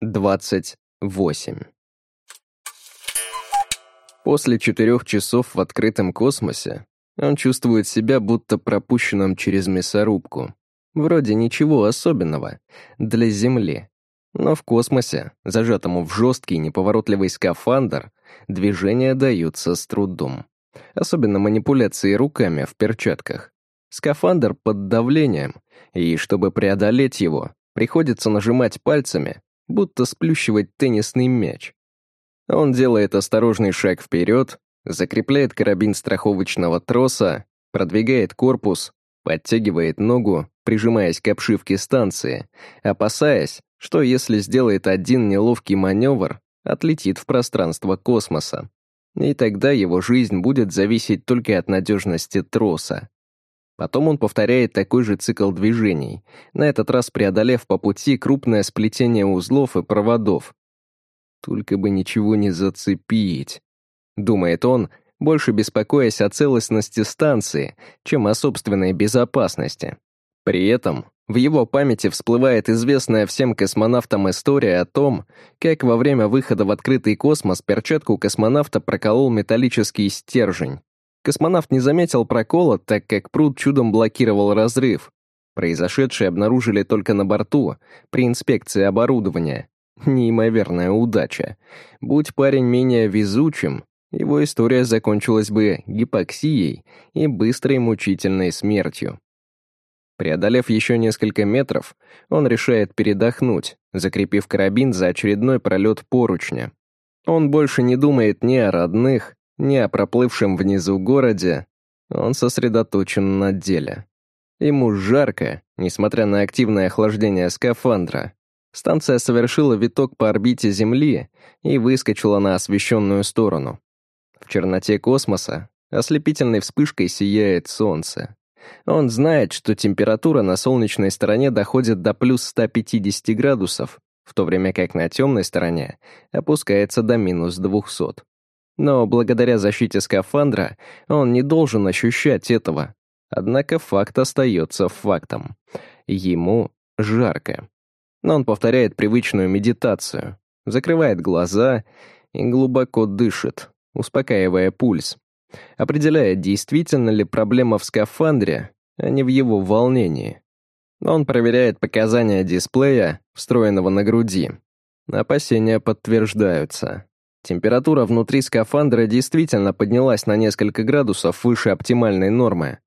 28. После четырех часов в открытом космосе он чувствует себя будто пропущенным через мясорубку. Вроде ничего особенного для Земли. Но в космосе, зажатому в жесткий неповоротливый скафандр, движения даются с трудом. Особенно манипуляции руками в перчатках. Скафандр под давлением, и чтобы преодолеть его, приходится нажимать пальцами, будто сплющивать теннисный мяч. Он делает осторожный шаг вперед, закрепляет карабин страховочного троса, продвигает корпус, подтягивает ногу, прижимаясь к обшивке станции, опасаясь, что если сделает один неловкий маневр, отлетит в пространство космоса. И тогда его жизнь будет зависеть только от надежности троса. Потом он повторяет такой же цикл движений, на этот раз преодолев по пути крупное сплетение узлов и проводов. «Только бы ничего не зацепить», — думает он, больше беспокоясь о целостности станции, чем о собственной безопасности. При этом в его памяти всплывает известная всем космонавтам история о том, как во время выхода в открытый космос перчатку космонавта проколол металлический стержень. Космонавт не заметил прокола, так как пруд чудом блокировал разрыв. Произошедшее обнаружили только на борту, при инспекции оборудования. Неимоверная удача. Будь парень менее везучим, его история закончилась бы гипоксией и быстрой мучительной смертью. Преодолев еще несколько метров, он решает передохнуть, закрепив карабин за очередной пролет поручня. Он больше не думает ни о родных, ни о проплывшем внизу городе, он сосредоточен на деле. Ему жарко, несмотря на активное охлаждение скафандра. Станция совершила виток по орбите Земли и выскочила на освещенную сторону. В черноте космоса ослепительной вспышкой сияет солнце. Он знает, что температура на солнечной стороне доходит до плюс 150 градусов, в то время как на темной стороне опускается до минус 200. Но благодаря защите скафандра он не должен ощущать этого. Однако факт остается фактом. Ему жарко. Но он повторяет привычную медитацию, закрывает глаза и глубоко дышит, успокаивая пульс. Определяя, действительно ли проблема в скафандре, а не в его волнении. Он проверяет показания дисплея, встроенного на груди. Опасения подтверждаются. Температура внутри скафандра действительно поднялась на несколько градусов выше оптимальной нормы.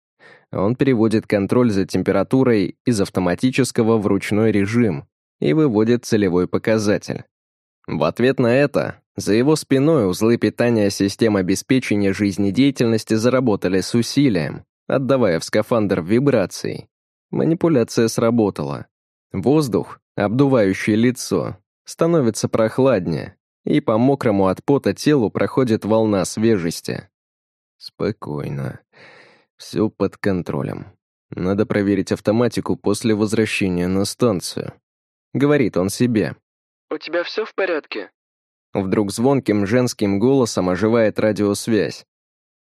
Он переводит контроль за температурой из автоматического в ручной режим и выводит целевой показатель. В ответ на это, за его спиной узлы питания систем обеспечения жизнедеятельности заработали с усилием, отдавая в скафандр вибрации. Манипуляция сработала. Воздух, обдувающий лицо, становится прохладнее, и по мокрому от пота телу проходит волна свежести. Спокойно. Все под контролем. Надо проверить автоматику после возвращения на станцию. Говорит он себе. «У тебя все в порядке?» Вдруг звонким женским голосом оживает радиосвязь.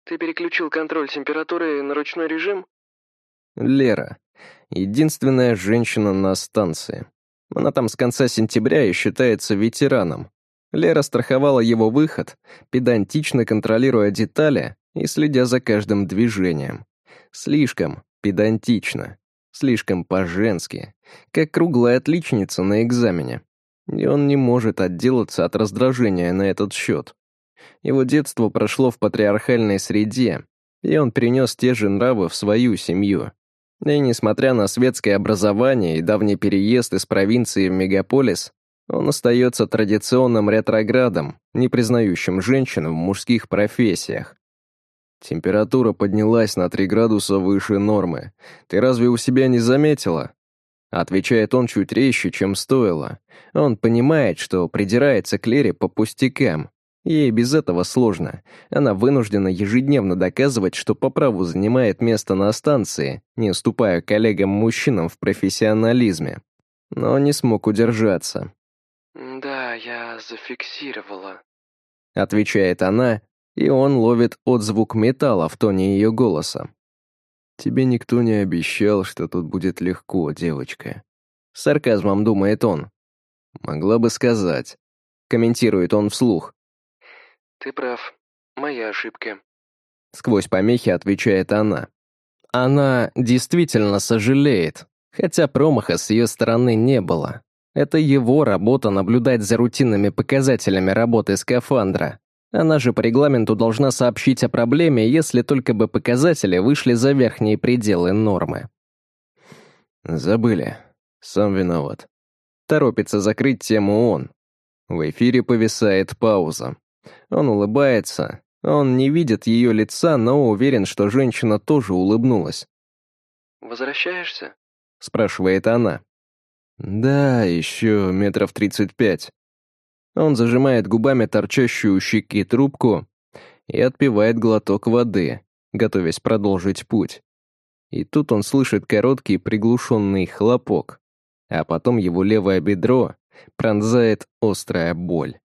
«Ты переключил контроль температуры на ручной режим?» Лера. Единственная женщина на станции. Она там с конца сентября и считается ветераном. Лера страховала его выход, педантично контролируя детали и следя за каждым движением. Слишком педантично, слишком по-женски, как круглая отличница на экзамене. И он не может отделаться от раздражения на этот счет. Его детство прошло в патриархальной среде, и он перенес те же нравы в свою семью. И несмотря на светское образование и давний переезд из провинции в мегаполис, он остается традиционным ретроградом, не признающим женщин в мужских профессиях. Температура поднялась на 3 градуса выше нормы. Ты разве у себя не заметила? Отвечает он чуть резче, чем стоило. Он понимает, что придирается к Лере по пустякам. Ей без этого сложно. Она вынуждена ежедневно доказывать, что по праву занимает место на станции, не уступая коллегам-мужчинам в профессионализме. Но не смог удержаться. «Да, я зафиксировала», — отвечает она, и он ловит отзвук металла в тоне ее голоса. «Тебе никто не обещал, что тут будет легко, девочка». Сарказмом думает он. Могла бы сказать. Комментирует он вслух. Ты прав. Моя ошибка. Сквозь помехи отвечает она. Она действительно сожалеет, хотя промаха с ее стороны не было. Это его работа наблюдать за рутинными показателями работы скафандра. Она же по регламенту должна сообщить о проблеме, если только бы показатели вышли за верхние пределы нормы. Забыли. Сам виноват. Торопится закрыть тему он. В эфире повисает пауза. Он улыбается. Он не видит ее лица, но уверен, что женщина тоже улыбнулась. «Возвращаешься?» — спрашивает она. «Да, еще метров тридцать пять». Он зажимает губами торчащую у щеки трубку и отпивает глоток воды, готовясь продолжить путь. И тут он слышит короткий приглушенный хлопок, а потом его левое бедро пронзает острая боль.